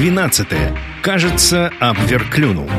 12. Кажется, Абвер клюнул.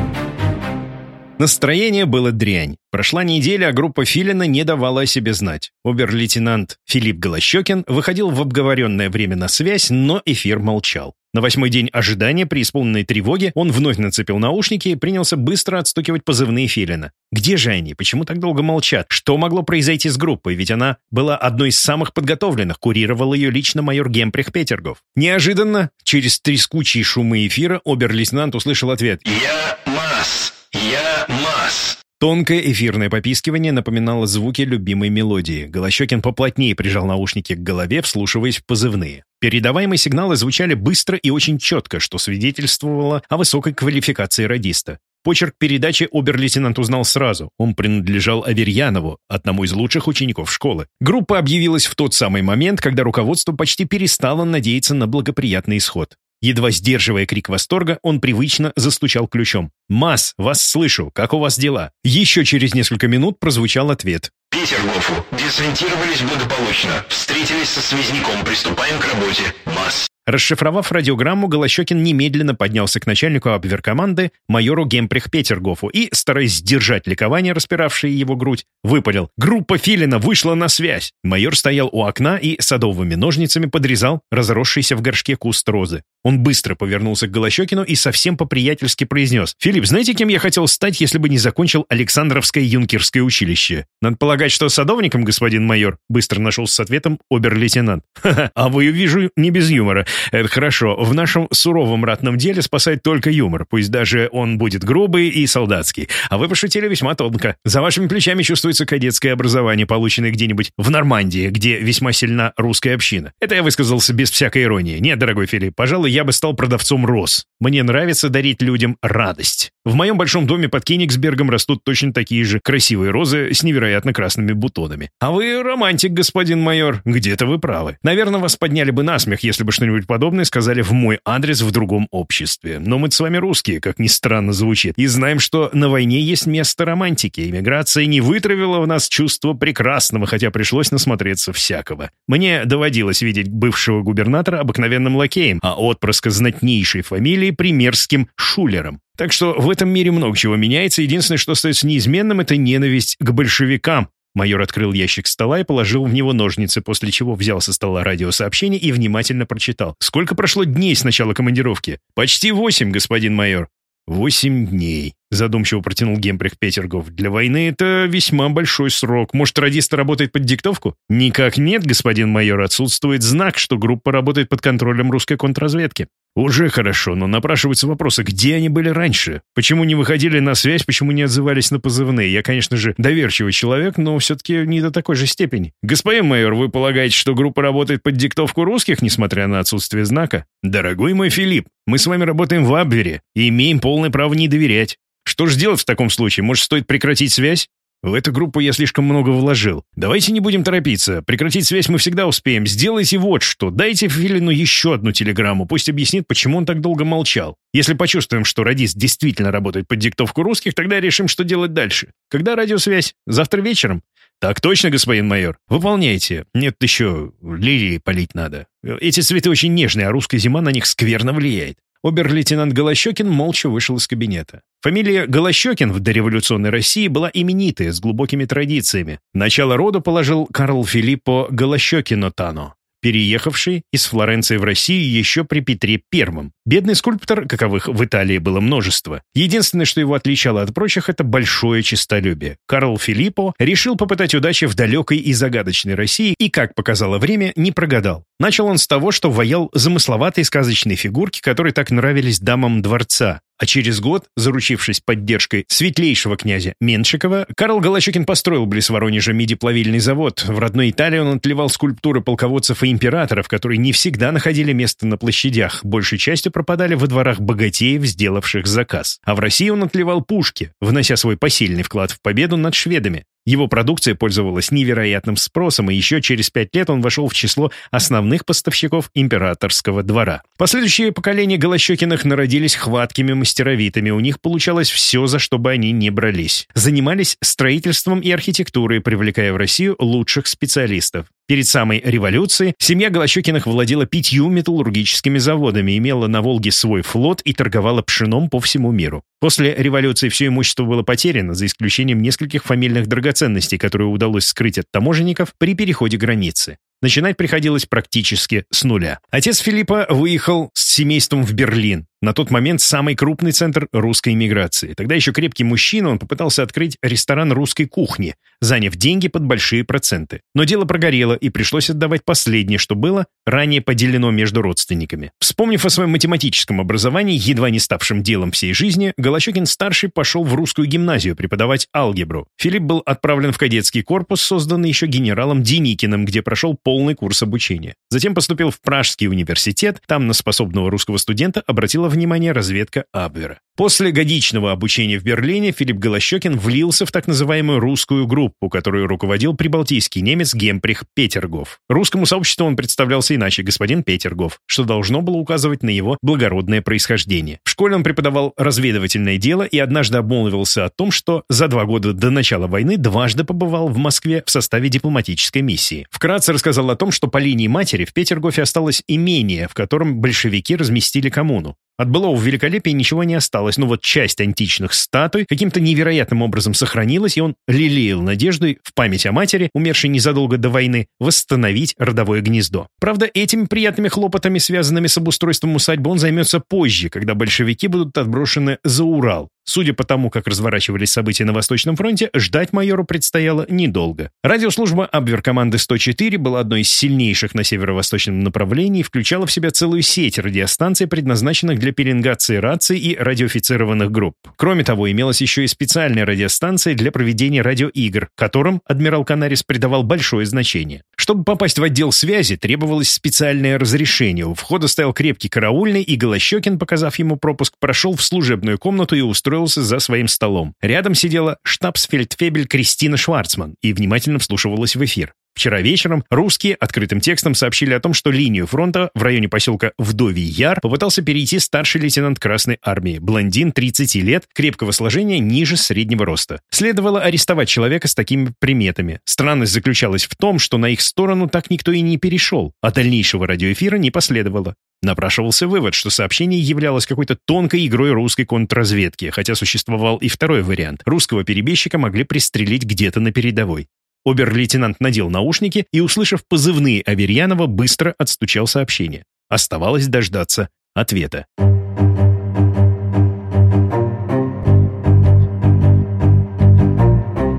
Настроение было дрянь. Прошла неделя, а группа Филина не давала о себе знать. Обер-лейтенант Филипп Голощекин выходил в обговоренное время на связь, но эфир молчал. На восьмой день ожидания, при исполненной тревоге, он вновь нацепил наушники и принялся быстро отстукивать позывные Филина. Где же они? Почему так долго молчат? Что могло произойти с группой? Ведь она была одной из самых подготовленных, курировал ее лично майор Гемприх Петергов. Неожиданно, через трескучие шумы эфира, обер-лейтенант услышал ответ «Я Масс! Я Масс!» Тонкое эфирное попискивание напоминало звуки любимой мелодии. Голощекин поплотнее прижал наушники к голове, вслушиваясь в позывные. Передаваемые сигналы звучали быстро и очень четко, что свидетельствовало о высокой квалификации радиста. Почерк передачи обер-лейтенант узнал сразу. Он принадлежал Аверьянову, одному из лучших учеников школы. Группа объявилась в тот самый момент, когда руководство почти перестало надеяться на благоприятный исход. Едва сдерживая крик восторга, он привычно застучал ключом. «Масс, вас слышу. Как у вас дела?» Еще через несколько минут прозвучал ответ. Петергофу. Десантировались благополучно. Встретились со связником. Приступаем к работе. Масс. Расшифровав радиограмму, Голощекин немедленно поднялся к начальнику обверкоманды, майору Гемприх Петергофу, и, стараясь сдержать ликование, распиравшее его грудь, выпалил «Группа Филина вышла на связь!» Майор стоял у окна и садовыми ножницами подрезал разросшийся в горшке куст розы. Он быстро повернулся к Голощекину и совсем по-приятельски произнес «Филипп, знаете, кем я хотел стать, если бы не закончил Александровское юнкерское училище? Надо полагать, что садовником, господин майор?» Быстро нашел с ответом обер-лейтенант. «Ха-ха, а вы, вижу, не без юмора. Это хорошо. В нашем суровом ратном деле спасает только юмор, пусть даже он будет грубый и солдатский. А вы пошутили весьма тонко. За вашими плечами чувствуется кадетское образование, полученное где-нибудь в Нормандии, где весьма сильна русская община. Это я высказался без всякой иронии. Нет, дорогой Филипп, пожалуй, я бы стал продавцом роз. Мне нравится дарить людям радость. В моем большом доме под Кенигсбергом растут точно такие же красивые розы с невероятно красными бутонами. А вы романтик, господин майор. Где-то вы правы. Наверное, вас подняли бы на смех, если бы что-нибудь подобное сказали в мой адрес в другом обществе. Но мы с вами русские, как ни странно звучит, и знаем, что на войне есть место романтики. Иммиграция не вытравила в нас чувство прекрасного, хотя пришлось насмотреться всякого. Мне доводилось видеть бывшего губернатора обыкновенным лакеем, а отпрыска знатнейшей фамилии примерским шулером. Так что в этом мире много чего меняется. Единственное, что остается неизменным, это ненависть к большевикам. Майор открыл ящик стола и положил в него ножницы, после чего взял со стола радиосообщение и внимательно прочитал. «Сколько прошло дней с начала командировки?» «Почти восемь, господин майор». «Восемь дней», — задумчиво протянул Гемприх Петергов. «Для войны это весьма большой срок. Может, радист работает под диктовку?» «Никак нет, господин майор. Отсутствует знак, что группа работает под контролем русской контрразведки». «Уже хорошо, но напрашиваются вопросы, где они были раньше? Почему не выходили на связь, почему не отзывались на позывные? Я, конечно же, доверчивый человек, но все-таки не до такой же степени. Господин майор, вы полагаете, что группа работает под диктовку русских, несмотря на отсутствие знака? Дорогой мой Филипп, мы с вами работаем в Абвере и имеем полное право не доверять. Что же делать в таком случае? Может, стоит прекратить связь? В эту группу я слишком много вложил. Давайте не будем торопиться. Прекратить связь мы всегда успеем. Сделайте вот что. Дайте Филину еще одну телеграмму. Пусть объяснит, почему он так долго молчал. Если почувствуем, что радист действительно работает под диктовку русских, тогда решим, что делать дальше. Когда радиосвязь? Завтра вечером? Так точно, господин майор. Выполняйте. Нет, еще лилии полить надо. Эти цветы очень нежные, а русская зима на них скверно влияет. Обер-лейтенант Голощекин молча вышел из кабинета. Фамилия Голощекин в дореволюционной России была именитая, с глубокими традициями. Начало рода положил Карл Филиппо Голощекино Тано переехавший из Флоренции в Россию еще при Петре I. Бедный скульптор, каковых в Италии было множество. Единственное, что его отличало от прочих, это большое честолюбие. Карл Филиппо решил попытать удачи в далекой и загадочной России и, как показало время, не прогадал. Начал он с того, что ваял замысловатые сказочные фигурки, которые так нравились дамам дворца. А через год, заручившись поддержкой светлейшего князя Меншикова, Карл Голощекин построил близ Воронежа миди-плавильный завод. В родной Италии он отливал скульптуры полководцев и императоров, которые не всегда находили место на площадях, большей частью пропадали во дворах богатеев, сделавших заказ. А в России он отливал пушки, внося свой посильный вклад в победу над шведами. Его продукция пользовалась невероятным спросом, и еще через пять лет он вошел в число основных поставщиков императорского двора. Последующие поколения Голощекиных народились хваткими мастеровитыми, у них получалось все, за что бы они ни брались. Занимались строительством и архитектурой, привлекая в Россию лучших специалистов. Перед самой революцией семья Голощекиных владела пятью металлургическими заводами, имела на Волге свой флот и торговала пшеном по всему миру. После революции все имущество было потеряно, за исключением нескольких фамильных драгоценностей, которые удалось скрыть от таможенников при переходе границы. Начинать приходилось практически с нуля. Отец Филиппа выехал с семейством в Берлин, на тот момент самый крупный центр русской иммиграции. Тогда еще крепкий мужчина, он попытался открыть ресторан русской кухни, заняв деньги под большие проценты. Но дело прогорело, и пришлось отдавать последнее, что было ранее поделено между родственниками. Вспомнив о своем математическом образовании, едва не ставшем делом всей жизни, Голощекин-старший пошел в русскую гимназию преподавать алгебру. Филипп был отправлен в кадетский корпус, созданный еще генералом Деникиным, где прошел полный курс обучения. Затем поступил в Пражский университет, там на способного русского студента обратила внимание разведка Абвера. После годичного обучения в Берлине Филипп Голощекин влился в так называемую русскую группу, которую руководил прибалтийский немец Гемприх Петергоф. Русскому сообществу он представлялся иначе господин Петергоф, что должно было указывать на его благородное происхождение. В школе он преподавал разведывательное дело и однажды обмолвился о том, что за два года до начала войны дважды побывал в Москве в составе дипломатической миссии. Вкратце рассказал о том, что по линии матери в Петергофе осталось имение, в котором большевики разместили коммуну. От былого великолепия ничего не осталось, но вот часть античных статуй каким-то невероятным образом сохранилась, и он лелеял надеждой в память о матери, умершей незадолго до войны, восстановить родовое гнездо. Правда, этими приятными хлопотами, связанными с обустройством усадьбы, он займется позже, когда большевики будут отброшены за Урал, Судя по тому, как разворачивались события на Восточном фронте, ждать майору предстояло недолго. Радиослужба Абвер-команды 104 была одной из сильнейших на северо-восточном направлении и включала в себя целую сеть радиостанций, предназначенных для пеленгации раций и радиофицированных групп. Кроме того, имелась еще и специальная радиостанция для проведения радиоигр, которым адмирал Канарис придавал большое значение. Чтобы попасть в отдел связи, требовалось специальное разрешение. У входа стоял крепкий караульный, и Голощекин, показав ему пропуск, прошел в служебную комнату и устроился за своим столом. Рядом сидела штабсфельдфебель Кристина Шварцман и внимательно вслушивалась в эфир. Вчера вечером русские открытым текстом сообщили о том, что линию фронта в районе поселка Вдовий Яр попытался перейти старший лейтенант Красной Армии, блондин 30 лет, крепкого сложения, ниже среднего роста. Следовало арестовать человека с такими приметами. Странность заключалась в том, что на их сторону так никто и не перешел, а дальнейшего радиоэфира не последовало. Напрашивался вывод, что сообщение являлось какой-то тонкой игрой русской контрразведки, хотя существовал и второй вариант. Русского перебежчика могли пристрелить где-то на передовой. Обер-лейтенант надел наушники и, услышав позывные Аверьянова, быстро отстучал сообщение. Оставалось дождаться ответа.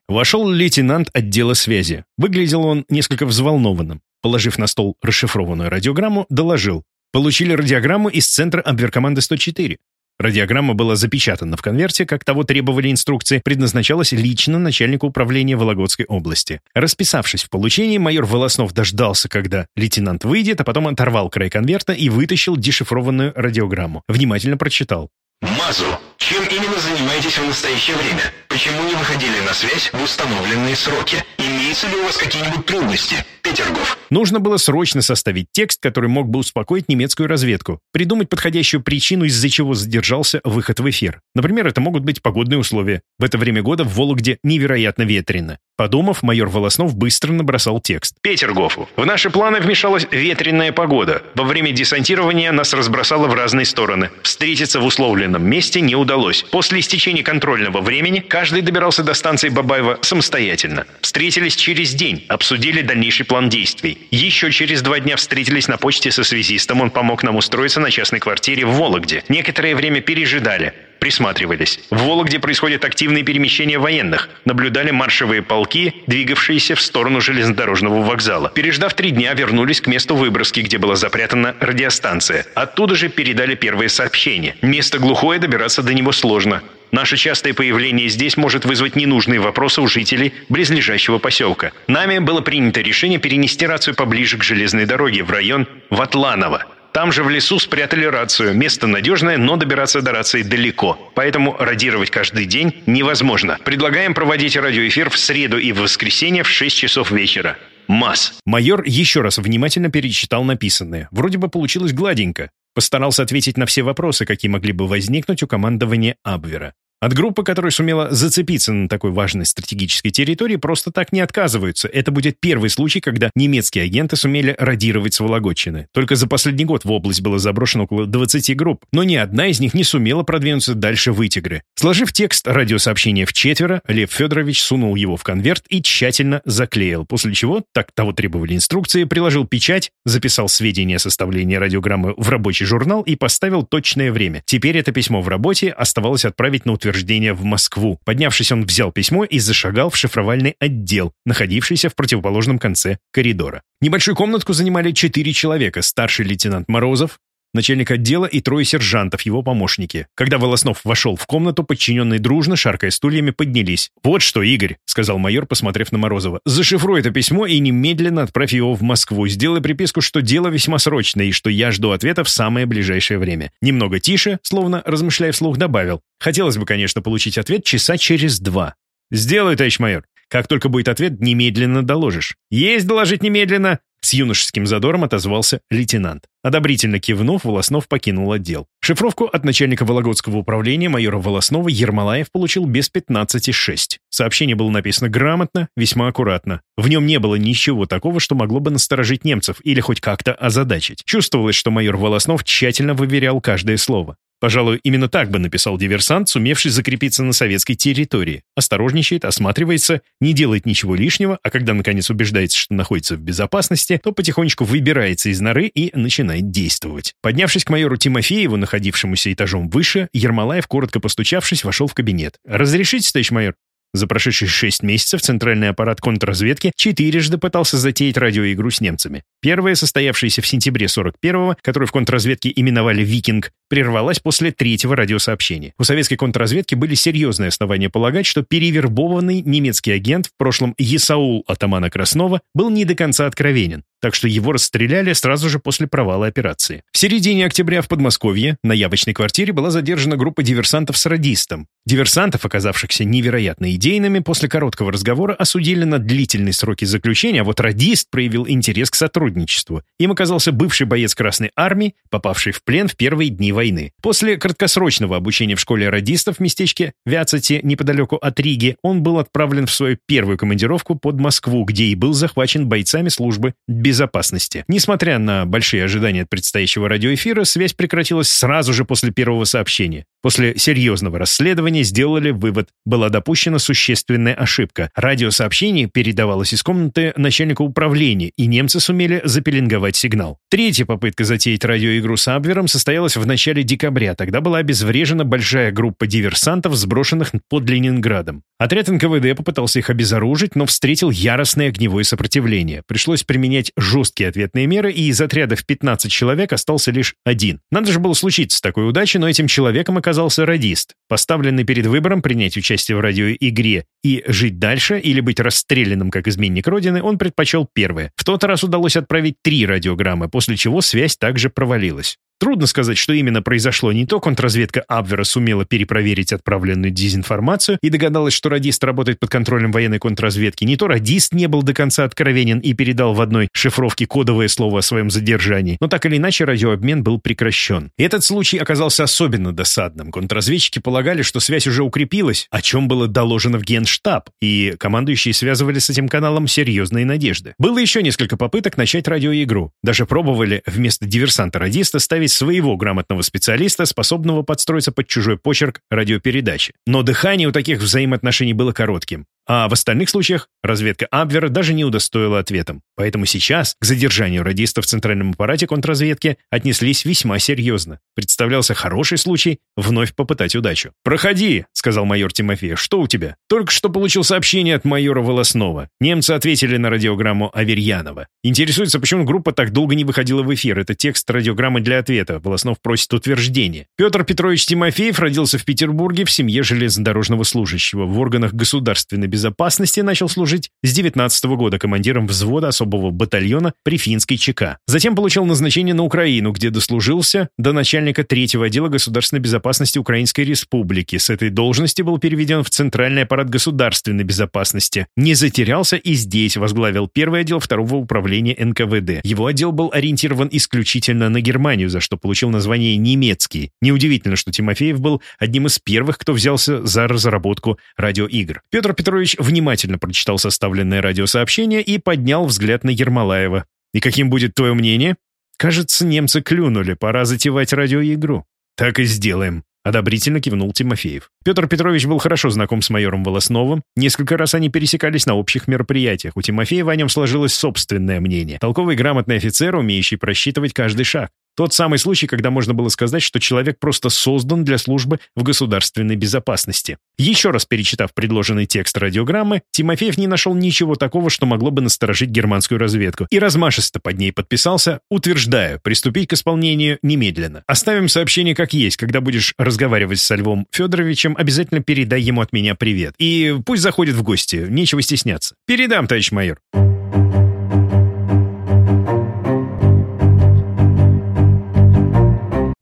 Вошел лейтенант отдела связи. Выглядел он несколько взволнованным. Положив на стол расшифрованную радиограмму, доложил. Получили радиограмму из центра обверкоманды 104. Радиограмма была запечатана в конверте, как того требовали инструкции, предназначалась лично начальнику управления Вологодской области. Расписавшись в получении, майор Волоснов дождался, когда лейтенант выйдет, а потом оторвал край конверта и вытащил дешифрованную радиограмму. Внимательно прочитал. «Мазу, чем именно занимаетесь в настоящее время? Почему не выходили на связь в установленные сроки? Имеются ли у вас какие-нибудь трудности? Петергоф. Нужно было срочно составить текст, который мог бы успокоить немецкую разведку, придумать подходящую причину, из-за чего задержался выход в эфир. Например, это могут быть погодные условия. В это время года в Вологде невероятно ветрено. Подумав, майор Волоснов быстро набросал текст. Петергофу. В наши планы вмешалась ветреная погода. Во время десантирования нас разбросало в разные стороны. Встретиться в условленном месте не удалось. После истечения контрольного времени каждый добирался до станции Бабаева самостоятельно. Встретились через день, обсудили дальнейший план действий. Еще через два дня встретились на почте со связистом. Он помог нам устроиться на частной квартире в Вологде. Некоторое время пережидали присматривались. В Вологде происходят активные перемещения военных. Наблюдали маршевые полки, двигавшиеся в сторону железнодорожного вокзала. Переждав три дня, вернулись к месту выброски, где была запрятана радиостанция. Оттуда же передали первые сообщения. Место глухое, добираться до него сложно. Наше частое появление здесь может вызвать ненужные вопросы у жителей близлежащего поселка. Нами было принято решение перенести рацию поближе к железной дороге, в район Ватланово. Там же в лесу спрятали рацию. Место надежное, но добираться до рации далеко. Поэтому радировать каждый день невозможно. Предлагаем проводить радиоэфир в среду и в воскресенье в 6 часов вечера. МАС. Майор еще раз внимательно перечитал написанное. Вроде бы получилось гладенько. Постарался ответить на все вопросы, какие могли бы возникнуть у командования Абвера. От группы, которая сумела зацепиться на такой важной стратегической территории, просто так не отказываются. Это будет первый случай, когда немецкие агенты сумели радировать с Вологодчины. Только за последний год в область было заброшено около 20 групп, но ни одна из них не сумела продвинуться дальше Вытигры. Сложив текст радиосообщения в четверо, Лев Федорович сунул его в конверт и тщательно заклеил, после чего, так того требовали инструкции, приложил печать, записал сведения о составлении радиограммы в рабочий журнал и поставил точное время. Теперь это письмо в работе оставалось отправить на утверждение в Москву. Поднявшись, он взял письмо и зашагал в шифровальный отдел, находившийся в противоположном конце коридора. Небольшую комнатку занимали четыре человека. Старший лейтенант Морозов, начальник отдела и трое сержантов, его помощники. Когда Волоснов вошел в комнату, подчиненные дружно, шаркая стульями, поднялись. «Вот что, Игорь», — сказал майор, посмотрев на Морозова, «зашифруй это письмо и немедленно отправь его в Москву. Сделай приписку, что дело весьма срочное и что я жду ответа в самое ближайшее время». Немного тише, словно размышляя вслух, добавил. «Хотелось бы, конечно, получить ответ часа через два». «Сделай, товарищ майор. Как только будет ответ, немедленно доложишь». «Есть доложить немедленно!» С юношеским задором отозвался лейтенант. Одобрительно кивнув, Волоснов покинул отдел. Шифровку от начальника Вологодского управления майора Волоснова Ермолаев получил без 15,6. Сообщение было написано грамотно, весьма аккуратно. В нем не было ничего такого, что могло бы насторожить немцев или хоть как-то озадачить. Чувствовалось, что майор Волоснов тщательно выверял каждое слово. Пожалуй, именно так бы написал диверсант, сумевший закрепиться на советской территории. Осторожничает, осматривается, не делает ничего лишнего, а когда наконец убеждается, что находится в безопасности, то потихонечку выбирается из норы и начинает действовать. Поднявшись к майору Тимофееву, находившемуся этажом выше, Ермолаев, коротко постучавшись, вошел в кабинет. «Разрешите, товарищ майор?» За прошедшие шесть месяцев центральный аппарат контрразведки четырежды пытался затеять радиоигру с немцами. Первая, состоявшаяся в сентябре 41-го, которую в контрразведке именовали «Викинг», прервалась после третьего радиосообщения. У советской контрразведки были серьезные основания полагать, что перевербованный немецкий агент, в прошлом Есаул атамана Краснова, был не до конца откровенен, так что его расстреляли сразу же после провала операции. В середине октября в Подмосковье на явочной квартире была задержана группа диверсантов с радистом. Диверсантов, оказавшихся невероятно идейными, после короткого разговора осудили на длительные сроки заключения, а вот радист проявил интерес к сотрудничеству. Им оказался бывший боец Красной Армии, попавший в плен в первые дни войны. После краткосрочного обучения в школе радистов в местечке Вяцете, неподалеку от Риги, он был отправлен в свою первую командировку под Москву, где и был захвачен бойцами службы безопасности. Несмотря на большие ожидания от предстоящего радиоэфира, связь прекратилась сразу же после первого сообщения. После серьезного расследования сделали вывод. Была допущена существенная ошибка. Радиосообщение передавалось из комнаты начальника управления, и немцы сумели запеленговать сигнал. Третья попытка затеять радиоигру с Абвером состоялась в начале декабря. Тогда была обезврежена большая группа диверсантов, сброшенных под Ленинградом. Отряд НКВД попытался их обезоружить, но встретил яростное огневое сопротивление. Пришлось применять жесткие ответные меры, и из отряда в 15 человек остался лишь один. Надо же было случиться такой удачи, но этим человеком оказался оказался радист, поставленный перед выбором принять участие в радиоигре и жить дальше или быть расстрелянным как изменник Родины, он предпочел первое. В тот раз удалось отправить три радиограммы, после чего связь также провалилась. Трудно сказать, что именно произошло. Не то контрразведка Абвера сумела перепроверить отправленную дезинформацию и догадалась, что радист работает под контролем военной контрразведки, не то радист не был до конца откровенен и передал в одной шифровке кодовое слово о своем задержании. Но так или иначе радиообмен был прекращен. Этот случай оказался особенно досадным. Контрразведчики полагали, что связь уже укрепилась, о чем было доложено в Генштаб, и командующие связывали с этим каналом серьезные надежды. Было еще несколько попыток начать радиоигру. Даже пробовали вместо диверсанта-радиста ставить своего грамотного специалиста, способного подстроиться под чужой почерк радиопередачи. Но дыхание у таких взаимоотношений было коротким. А в остальных случаях разведка Абвера даже не удостоила ответом. Поэтому сейчас к задержанию радистов в центральном аппарате контрразведки отнеслись весьма серьезно. Представлялся хороший случай вновь попытать удачу. «Проходи», — сказал майор Тимофеев. «Что у тебя?» «Только что получил сообщение от майора Волоснова. Немцы ответили на радиограмму Аверьянова. Интересуется, почему группа так долго не выходила в эфир. Это текст радиограммы для ответа. Волоснов просит утверждения. Петр Петрович Тимофеев родился в Петербурге в семье железнодорожного служащего в органах государственной безопасности, начал служить с 19 года командиром взвода особого батальона при финской ЧК. Затем получил назначение на Украину, где дослужился до начальника третьего отдела государственной безопасности Украинской Республики. С этой должности был переведен в Центральный аппарат государственной безопасности. Не затерялся и здесь возглавил первый отдел второго управления НКВД. Его отдел был ориентирован исключительно на Германию, за что получил название «немецкий». Неудивительно, что Тимофеев был одним из первых, кто взялся за разработку радиоигр. Петр Петрович внимательно прочитал составленное радиосообщение и поднял взгляд на Ермолаева. «И каким будет твое мнение?» «Кажется, немцы клюнули, пора затевать радиоигру». «Так и сделаем», — одобрительно кивнул Тимофеев. Петр Петрович был хорошо знаком с майором Волосновым. Несколько раз они пересекались на общих мероприятиях. У Тимофеева о нем сложилось собственное мнение. Толковый грамотный офицер, умеющий просчитывать каждый шаг. Тот самый случай, когда можно было сказать, что человек просто создан для службы в государственной безопасности. Еще раз перечитав предложенный текст радиограммы, Тимофеев не нашел ничего такого, что могло бы насторожить германскую разведку, и размашисто под ней подписался, утверждая, приступить к исполнению немедленно. Оставим сообщение как есть, когда будешь разговаривать со Львом Федоровичем, обязательно передай ему от меня привет. И пусть заходит в гости, нечего стесняться. Передам, товарищ майор.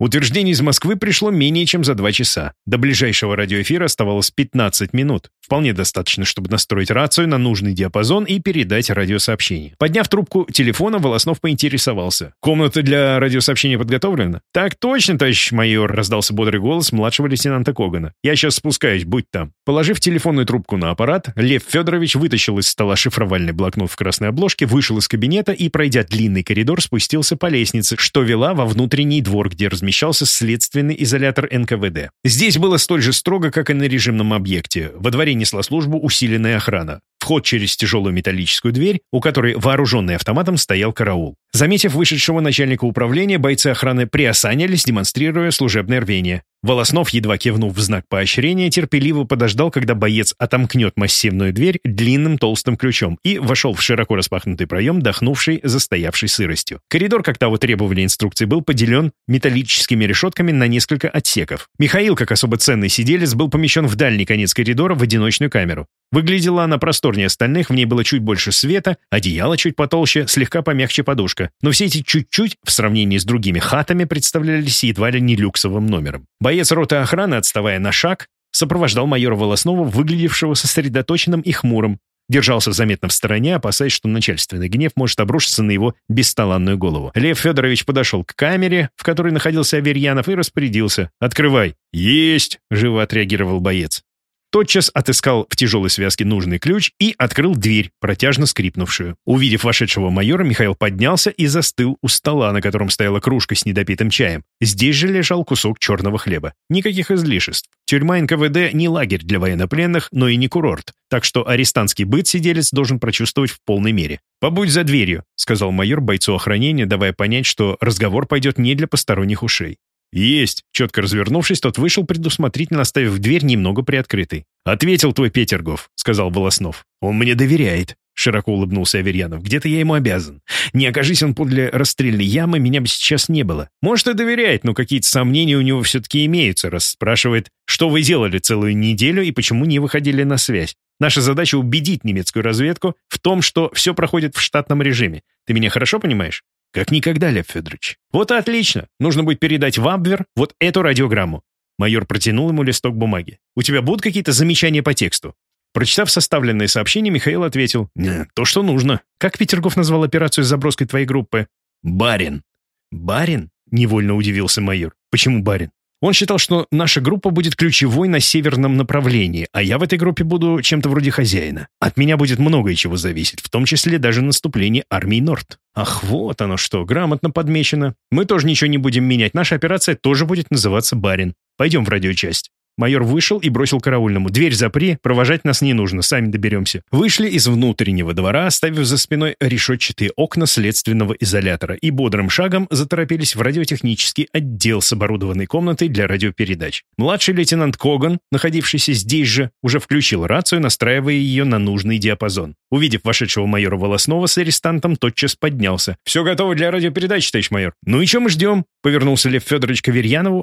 Утверждение из Москвы пришло менее чем за два часа. До ближайшего радиоэфира оставалось 15 минут. Вполне достаточно, чтобы настроить рацию на нужный диапазон и передать радиосообщение. Подняв трубку телефона, Волоснов поинтересовался. «Комната для радиосообщения подготовлена?» «Так точно, товарищ майор», — раздался бодрый голос младшего лейтенанта Когана. «Я сейчас спускаюсь, будь там». Положив телефонную трубку на аппарат, Лев Федорович вытащил из стола шифровальный блокнот в красной обложке, вышел из кабинета и, пройдя длинный коридор, спустился по лестнице, что вела во внутренний двор, где размещался размещался следственный изолятор НКВД. Здесь было столь же строго, как и на режимном объекте. Во дворе несла службу усиленная охрана. Вход через тяжелую металлическую дверь, у которой вооруженный автоматом стоял караул. Заметив вышедшего начальника управления, бойцы охраны приосанились, демонстрируя служебное рвение. Волоснов, едва кивнув в знак поощрения, терпеливо подождал, когда боец отомкнет массивную дверь длинным толстым ключом и вошел в широко распахнутый проем, дохнувший застоявшей сыростью. Коридор, как того требовали инструкции, был поделен металлическими решетками на несколько отсеков. Михаил, как особо ценный сиделец, был помещен в дальний конец коридора в одиночную камеру. Выглядела она просторнее остальных, в ней было чуть больше света, одеяло чуть потолще, слегка помягче подушка. Но все эти чуть-чуть, в сравнении с другими хатами, представлялись едва ли не люксовым номером. Боец роты охраны, отставая на шаг, сопровождал майора Волоснова, выглядевшего сосредоточенным и хмурым. Держался заметно в стороне, опасаясь, что начальственный гнев может обрушиться на его бесталанную голову. Лев Федорович подошел к камере, в которой находился Аверьянов, и распорядился. «Открывай!» «Есть!» — живо отреагировал боец тотчас отыскал в тяжелой связке нужный ключ и открыл дверь, протяжно скрипнувшую. Увидев вошедшего майора, Михаил поднялся и застыл у стола, на котором стояла кружка с недопитым чаем. Здесь же лежал кусок черного хлеба. Никаких излишеств. Тюрьма НКВД не лагерь для военнопленных, но и не курорт, так что арестантский быт сиделец должен прочувствовать в полной мере. «Побудь за дверью», — сказал майор бойцу охранения, давая понять, что разговор пойдет не для посторонних ушей. «Есть!» Четко развернувшись, тот вышел, предусмотрительно оставив дверь немного приоткрытой. «Ответил твой Петергоф», — сказал Волоснов. «Он мне доверяет», — широко улыбнулся Аверьянов. «Где-то я ему обязан. Не окажись он подле расстрельной ямы, меня бы сейчас не было. Может, и доверяет, но какие-то сомнения у него все-таки имеются, раз спрашивает, что вы делали целую неделю и почему не выходили на связь. Наша задача убедить немецкую разведку в том, что все проходит в штатном режиме. Ты меня хорошо понимаешь? Как никогда, Лев Федорович. Вот отлично. Нужно будет передать в Абвер вот эту радиограмму. Майор протянул ему листок бумаги. У тебя будут какие-то замечания по тексту? Прочитав составленное сообщение, Михаил ответил. «Не, то, что нужно. Как Петергоф назвал операцию с заброской твоей группы?» «Барин». «Барин?» — невольно удивился майор. «Почему барин?» Он считал, что наша группа будет ключевой на северном направлении, а я в этой группе буду чем-то вроде хозяина. От меня будет многое чего зависеть, в том числе даже наступление армии Норд. Ах, вот оно что, грамотно подмечено. Мы тоже ничего не будем менять, наша операция тоже будет называться «Барин». Пойдем в радиочасть. Майор вышел и бросил караульному. «Дверь запри, провожать нас не нужно, сами доберемся». Вышли из внутреннего двора, оставив за спиной решетчатые окна следственного изолятора, и бодрым шагом заторопились в радиотехнический отдел с оборудованной комнатой для радиопередач. Младший лейтенант Коган, находившийся здесь же, уже включил рацию, настраивая ее на нужный диапазон. Увидев вошедшего майора Волоснова с арестантом, тотчас поднялся. «Все готово для радиопередачи, товарищ майор». «Ну и что мы ждем?» — повернулся Лев Федорович к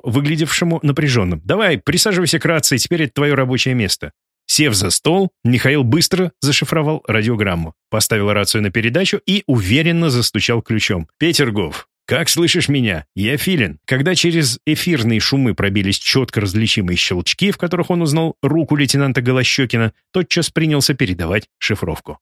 выглядевшему напряженным. «Давай, присаживайся к рации, теперь это твое рабочее место». Сев за стол, Михаил быстро зашифровал радиограмму, поставил рацию на передачу и уверенно застучал ключом. «Петергоф, «Как слышишь меня? Я Филин». Когда через эфирные шумы пробились четко различимые щелчки, в которых он узнал руку лейтенанта Голощекина, тотчас принялся передавать шифровку.